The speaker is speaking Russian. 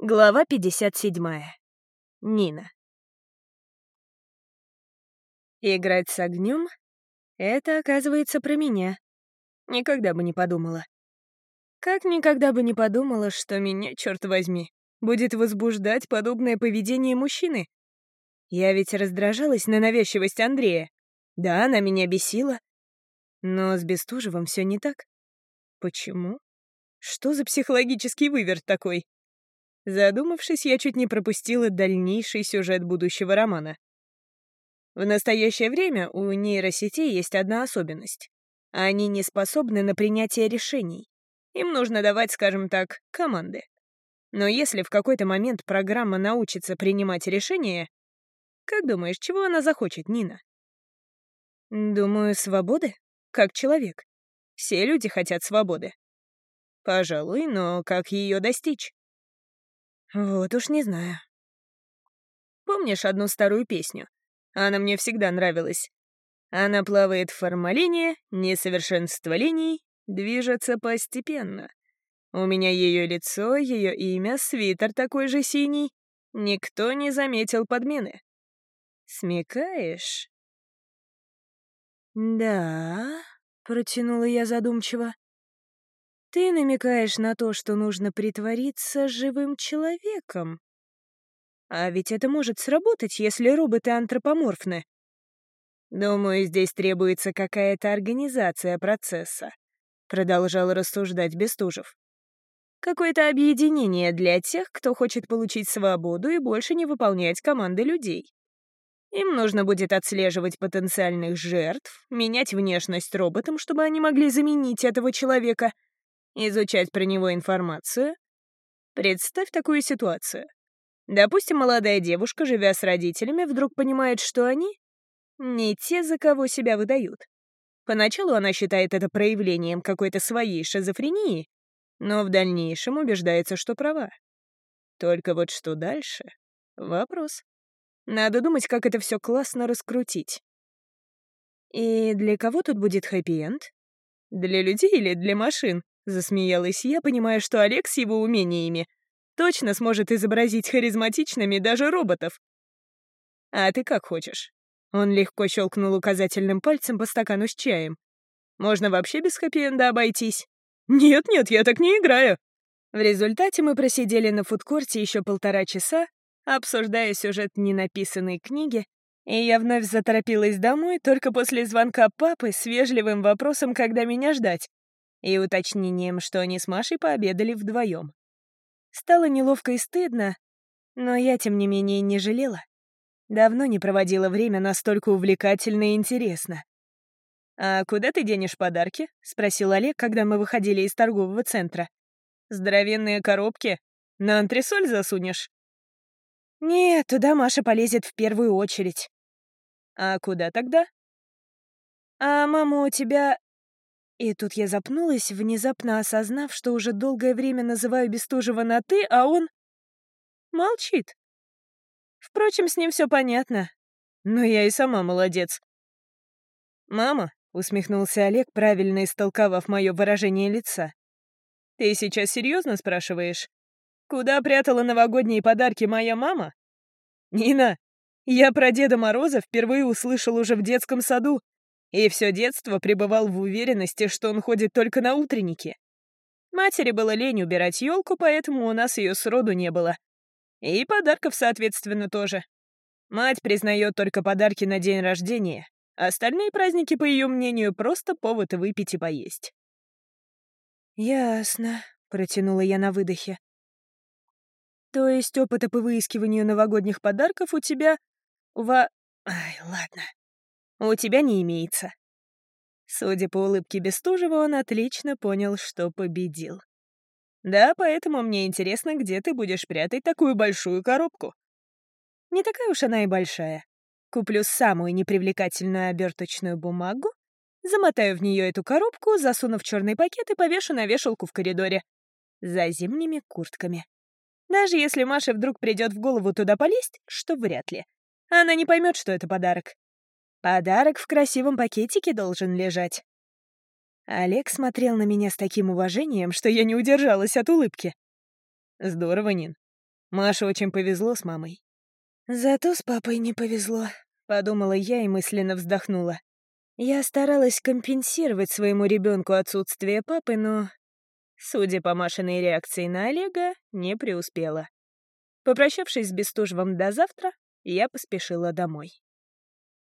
Глава 57. Нина. Играть с огнем — это, оказывается, про меня. Никогда бы не подумала. Как никогда бы не подумала, что меня, черт возьми, будет возбуждать подобное поведение мужчины. Я ведь раздражалась на навязчивость Андрея. Да, она меня бесила. Но с Бестужевым все не так. Почему? Что за психологический выверт такой? Задумавшись, я чуть не пропустила дальнейший сюжет будущего романа. В настоящее время у нейросетей есть одна особенность. Они не способны на принятие решений. Им нужно давать, скажем так, команды. Но если в какой-то момент программа научится принимать решения, как думаешь, чего она захочет, Нина? Думаю, свободы, как человек. Все люди хотят свободы. Пожалуй, но как ее достичь? Вот уж не знаю. Помнишь одну старую песню? Она мне всегда нравилась. Она плавает в формалине, несовершенство линий, движется постепенно. У меня ее лицо, ее имя, свитер такой же синий. Никто не заметил подмены. Смекаешь? Да, протянула я задумчиво. Ты намекаешь на то, что нужно притвориться живым человеком. А ведь это может сработать, если роботы антропоморфны. Думаю, здесь требуется какая-то организация процесса, продолжал рассуждать Бестужев. Какое-то объединение для тех, кто хочет получить свободу и больше не выполнять команды людей. Им нужно будет отслеживать потенциальных жертв, менять внешность роботам, чтобы они могли заменить этого человека — изучать про него информацию. Представь такую ситуацию. Допустим, молодая девушка, живя с родителями, вдруг понимает, что они не те, за кого себя выдают. Поначалу она считает это проявлением какой-то своей шизофрении, но в дальнейшем убеждается, что права. Только вот что дальше — вопрос. Надо думать, как это все классно раскрутить. И для кого тут будет хэппи-энд? Для людей или для машин? Засмеялась я, понимая, что Олег с его умениями точно сможет изобразить харизматичными даже роботов. «А ты как хочешь?» Он легко щелкнул указательным пальцем по стакану с чаем. «Можно вообще без хэппи обойтись?» «Нет-нет, я так не играю!» В результате мы просидели на фудкорте еще полтора часа, обсуждая сюжет ненаписанной книги, и я вновь заторопилась домой только после звонка папы с вежливым вопросом, когда меня ждать и уточнением, что они с Машей пообедали вдвоем. Стало неловко и стыдно, но я, тем не менее, не жалела. Давно не проводила время настолько увлекательно и интересно. «А куда ты денешь подарки?» — спросил Олег, когда мы выходили из торгового центра. «Здоровенные коробки? На антресоль засунешь?» «Нет, туда Маша полезет в первую очередь». «А куда тогда?» «А мама у тебя и тут я запнулась, внезапно осознав, что уже долгое время называю Бестужева на «ты», а он... молчит. Впрочем, с ним все понятно. Но я и сама молодец. «Мама», — усмехнулся Олег, правильно истолковав мое выражение лица. «Ты сейчас серьезно спрашиваешь? Куда прятала новогодние подарки моя мама?» «Нина, я про Деда Мороза впервые услышал уже в детском саду, и все детство пребывал в уверенности, что он ходит только на утренники. Матери было лень убирать елку, поэтому у нас ее сроду не было. И подарков, соответственно, тоже. Мать признает только подарки на день рождения, а остальные праздники, по ее мнению, просто повод выпить и поесть. «Ясно», — протянула я на выдохе. «То есть опыта по выискиванию новогодних подарков у тебя... Во... Ай, ладно у тебя не имеется». Судя по улыбке Бестужева, он отлично понял, что победил. «Да, поэтому мне интересно, где ты будешь прятать такую большую коробку». «Не такая уж она и большая. Куплю самую непривлекательную оберточную бумагу, замотаю в нее эту коробку, засуну в черный пакет и повешу на вешалку в коридоре. За зимними куртками. Даже если Маше вдруг придет в голову туда полезть, что вряд ли. Она не поймет, что это подарок. Подарок в красивом пакетике должен лежать. Олег смотрел на меня с таким уважением, что я не удержалась от улыбки. Здорово, Нин. Маше очень повезло с мамой. Зато с папой не повезло, подумала я и мысленно вздохнула. Я старалась компенсировать своему ребенку отсутствие папы, но, судя по Машиной реакции на Олега, не преуспела. Попрощавшись с Бестужевым до завтра, я поспешила домой.